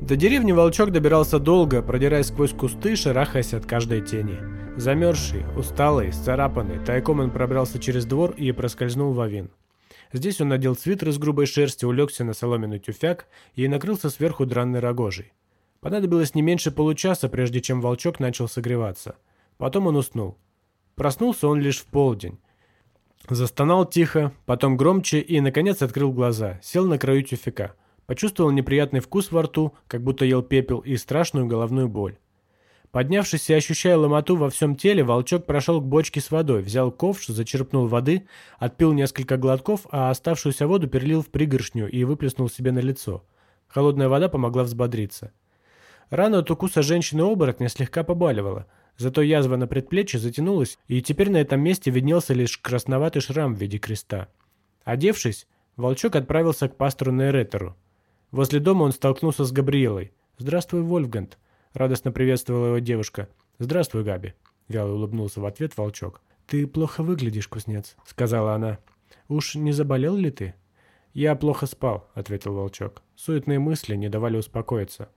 До деревни волчок добирался долго, продираясь сквозь кусты, шарахаясь от каждой тени. Замерзший, усталый, сцарапанный, тайком он пробрался через двор и проскользнул в авин. Здесь он надел свитер из грубой шерсти, улегся на соломенный тюфяк и накрылся сверху дранной рогожей. Понадобилось не меньше получаса, прежде чем волчок начал согреваться. Потом он уснул. Проснулся он лишь в полдень. Застонал тихо, потом громче и, наконец, открыл глаза, сел на краю тюфяка. Почувствовал неприятный вкус во рту, как будто ел пепел, и страшную головную боль. Поднявшись и ощущая ломоту во всем теле, волчок прошел к бочке с водой, взял ковш, зачерпнул воды, отпил несколько глотков, а оставшуюся воду перелил в пригоршню и выплеснул себе на лицо. Холодная вода помогла взбодриться. Рана от укуса женщины-оборотня слегка побаливала, зато язва на предплечье затянулась, и теперь на этом месте виднелся лишь красноватый шрам в виде креста. Одевшись, волчок отправился к пастору Нейретеру. Возле дома он столкнулся с Габриэлой. «Здравствуй, Вольфганг», — радостно приветствовала его девушка. «Здравствуй, Габи», — вяло улыбнулся в ответ волчок. «Ты плохо выглядишь, кузнец», — сказала она. «Уж не заболел ли ты?» «Я плохо спал», — ответил волчок. Суетные мысли не давали успокоиться.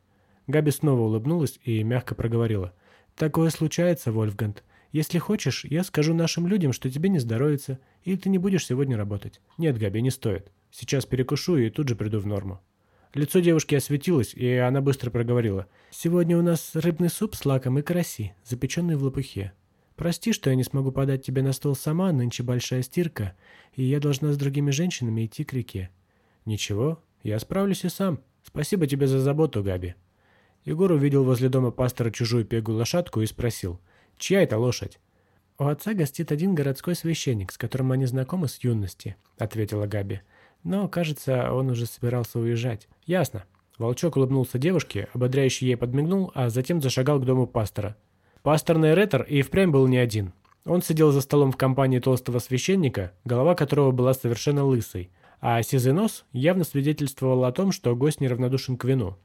Габи снова улыбнулась и мягко проговорила. «Такое случается, Вольфганг. Если хочешь, я скажу нашим людям, что тебе не здоровится, и ты не будешь сегодня работать». «Нет, Габи, не стоит. Сейчас перекушу и тут же приду в норму». Лицо девушки осветилось, и она быстро проговорила. «Сегодня у нас рыбный суп с лаком и караси, запеченный в лопухе. Прости, что я не смогу подать тебе на стол сама, нынче большая стирка, и я должна с другими женщинами идти к реке». «Ничего, я справлюсь и сам. Спасибо тебе за заботу, Габи». Егор увидел возле дома пастора чужую пегую лошадку и спросил, «Чья это лошадь?» «У отца гостит один городской священник, с которым они знакомы с юности», — ответила Габи. Но, кажется, он уже собирался уезжать. Ясно. Волчок улыбнулся девушке, ободряюще ей подмигнул, а затем зашагал к дому пастора. Пасторный ретор и впрямь был не один. Он сидел за столом в компании толстого священника, голова которого была совершенно лысой, а сизый нос явно свидетельствовал о том, что гость неравнодушен к вину.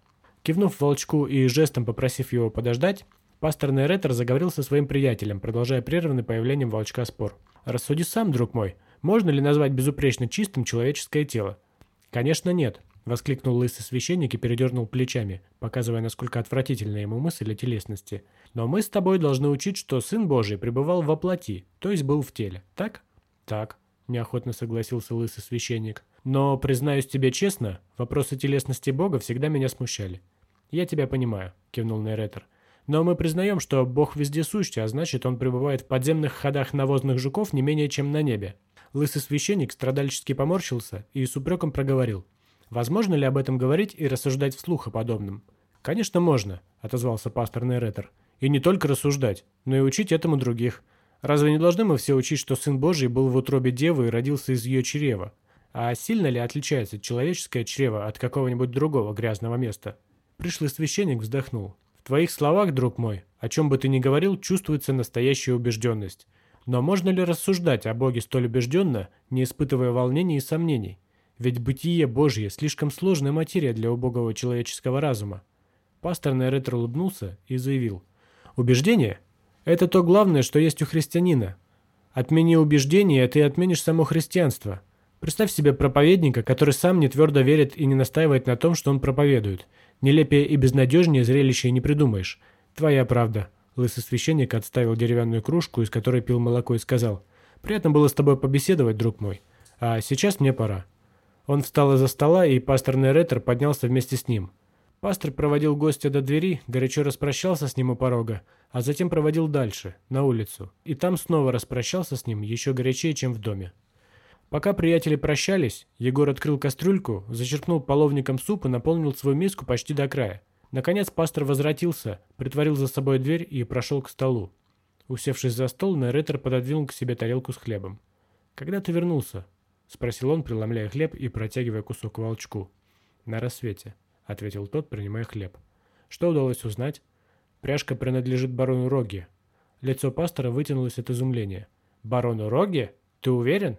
Кивнув волчку и жестом попросив его подождать, пасторный ретор заговорил со своим приятелем, продолжая прерванный появлением волчка спор. «Рассуди сам, друг мой. Можно ли назвать безупречно чистым человеческое тело? Конечно, нет, воскликнул лысый священник и передернул плечами, показывая, насколько отвратительна ему мысль о телесности. Но мы с тобой должны учить, что Сын Божий пребывал во плоти, то есть был в теле, так? Так, неохотно согласился лысый священник. Но, признаюсь тебе честно, вопросы телесности Бога всегда меня смущали. Я тебя понимаю, кивнул Нейретер. Но мы признаем, что Бог вездесущий, а значит, он пребывает в подземных ходах навозных жуков не менее, чем на небе. Лысый священник страдальчески поморщился и с упреком проговорил. «Возможно ли об этом говорить и рассуждать вслух о подобном?» «Конечно, можно», — отозвался пастор Нейретер. «И не только рассуждать, но и учить этому других. Разве не должны мы все учить, что Сын Божий был в утробе Девы и родился из ее чрева? А сильно ли отличается человеческое чрево от какого-нибудь другого грязного места?» Пришлый священник вздохнул. «В твоих словах, друг мой, о чем бы ты ни говорил, чувствуется настоящая убежденность. Но можно ли рассуждать о Боге столь убежденно, не испытывая волнений и сомнений? Ведь бытие Божье слишком сложная материя для убогого человеческого разума. Пастор Нейретер улыбнулся и заявил. Убеждение – это то главное, что есть у христианина. Отмени убеждение, и ты отменишь само христианство. Представь себе проповедника, который сам не твердо верит и не настаивает на том, что он проповедует. Нелепее и безнадежнее зрелище не придумаешь. Твоя правда. Лысый священник отставил деревянную кружку, из которой пил молоко, и сказал, «Приятно было с тобой побеседовать, друг мой. А сейчас мне пора». Он встал из-за стола, и пастор Неретер поднялся вместе с ним. Пастор проводил гостя до двери, горячо распрощался с ним у порога, а затем проводил дальше, на улицу, и там снова распрощался с ним еще горячее, чем в доме. Пока приятели прощались, Егор открыл кастрюльку, зачерпнул половником суп и наполнил свою миску почти до края. Наконец пастор возвратился, притворил за собой дверь и прошел к столу. Усевшись за стол, Неретер пододвинул к себе тарелку с хлебом. «Когда ты вернулся?» — спросил он, преломляя хлеб и протягивая кусок волчку. «На рассвете», — ответил тот, принимая хлеб. «Что удалось узнать?» «Пряжка принадлежит барону Роге». Лицо пастора вытянулось от изумления. «Барону Роге? Ты уверен?»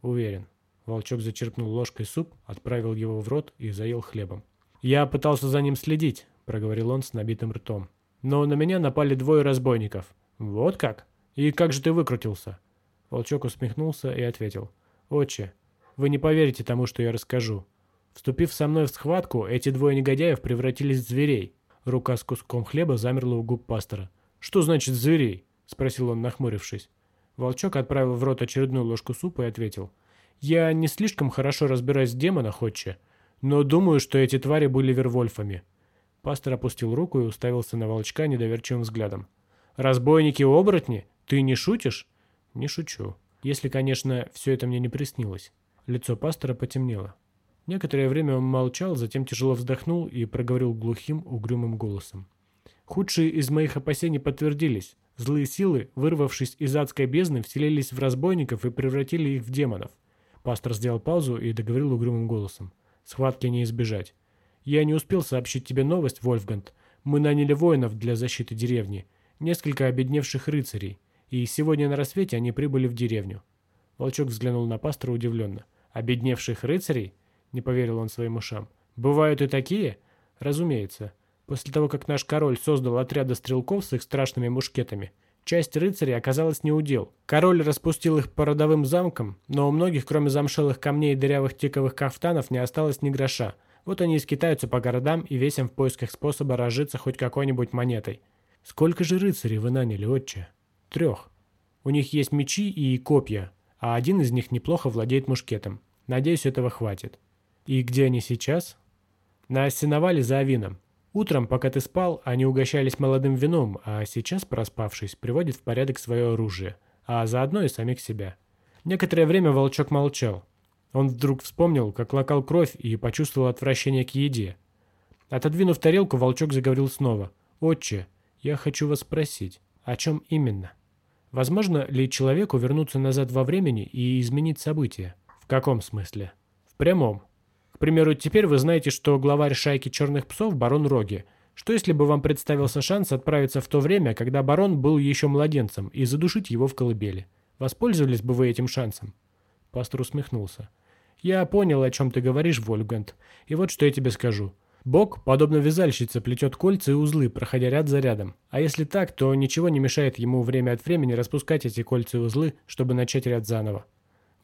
«Уверен». Волчок зачерпнул ложкой суп, отправил его в рот и заел хлебом. «Я пытался за ним следить», — проговорил он с набитым ртом. «Но на меня напали двое разбойников». «Вот как? И как же ты выкрутился?» Волчок усмехнулся и ответил. «Отче, вы не поверите тому, что я расскажу. Вступив со мной в схватку, эти двое негодяев превратились в зверей. Рука с куском хлеба замерла у губ пастора. «Что значит зверей?» – спросил он, нахмурившись. Волчок отправил в рот очередную ложку супа и ответил. «Я не слишком хорошо разбираюсь в демонах, отче, но думаю, что эти твари были вервольфами». Пастор опустил руку и уставился на волчка недоверчивым взглядом. «Разбойники-оборотни? Ты не шутишь?» «Не шучу. Если, конечно, все это мне не приснилось». Лицо пастора потемнело. Некоторое время он молчал, затем тяжело вздохнул и проговорил глухим, угрюмым голосом. Худшие из моих опасений подтвердились. Злые силы, вырвавшись из адской бездны, вселились в разбойников и превратили их в демонов. Пастор сделал паузу и договорил угрюмым голосом. Схватки не избежать. Я не успел сообщить тебе новость, Вольфганг. Мы наняли воинов для защиты деревни. Несколько обедневших рыцарей. И сегодня на рассвете они прибыли в деревню. Волчок взглянул на пастора удивленно. «Обедневших рыцарей?» Не поверил он своим ушам. «Бывают и такие?» «Разумеется. После того, как наш король создал отряды стрелков с их страшными мушкетами, часть рыцарей оказалась неудел. Король распустил их по родовым замкам, но у многих, кроме замшелых камней и дырявых тиковых кафтанов, не осталось ни гроша. Вот они и скитаются по городам и весим в поисках способа разжиться хоть какой-нибудь монетой. Сколько же рыцарей вы наняли, отче? Трех. У них есть мечи и копья, а один из них неплохо владеет мушкетом. Надеюсь, этого хватит. И где они сейчас? На сеновале за Авином. Утром, пока ты спал, они угощались молодым вином, а сейчас, проспавшись, приводят в порядок свое оружие, а заодно и самих себя. Некоторое время волчок молчал. Он вдруг вспомнил, как лакал кровь и почувствовал отвращение к еде. Отодвинув тарелку, волчок заговорил снова. «Отче, я хочу вас спросить, о чем именно? Возможно ли человеку вернуться назад во времени и изменить события? В каком смысле? В прямом примеру, теперь вы знаете, что главарь шайки черных псов – барон Роги. Что если бы вам представился шанс отправиться в то время, когда барон был еще младенцем, и задушить его в колыбели? Воспользовались бы вы этим шансом?» Пастор усмехнулся. «Я понял, о чем ты говоришь, Вольфганг. И вот что я тебе скажу. Бог, подобно вязальщице, плетет кольца и узлы, проходя ряд за рядом. А если так, то ничего не мешает ему время от времени распускать эти кольца и узлы, чтобы начать ряд заново».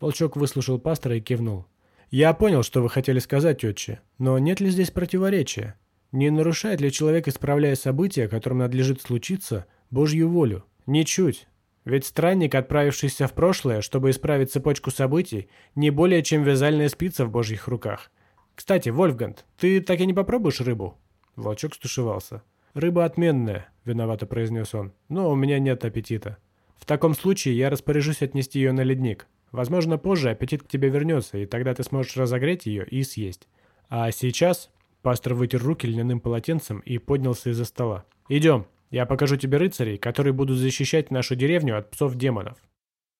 Волчок выслушал пастора и кивнул. «Я понял, что вы хотели сказать, отче, но нет ли здесь противоречия? Не нарушает ли человек, исправляя события, которым надлежит случиться, Божью волю? Ничуть. Ведь странник, отправившийся в прошлое, чтобы исправить цепочку событий, не более чем вязальная спица в Божьих руках. Кстати, Вольфганг, ты так и не попробуешь рыбу?» Волчок стушевался. «Рыба отменная», — виновато произнес он, — «но у меня нет аппетита. В таком случае я распоряжусь отнести ее на ледник. Возможно, позже аппетит к тебе вернется, и тогда ты сможешь разогреть ее и съесть. А сейчас...» Пастор вытер руки льняным полотенцем и поднялся из-за стола. «Идем, я покажу тебе рыцарей, которые будут защищать нашу деревню от псов-демонов».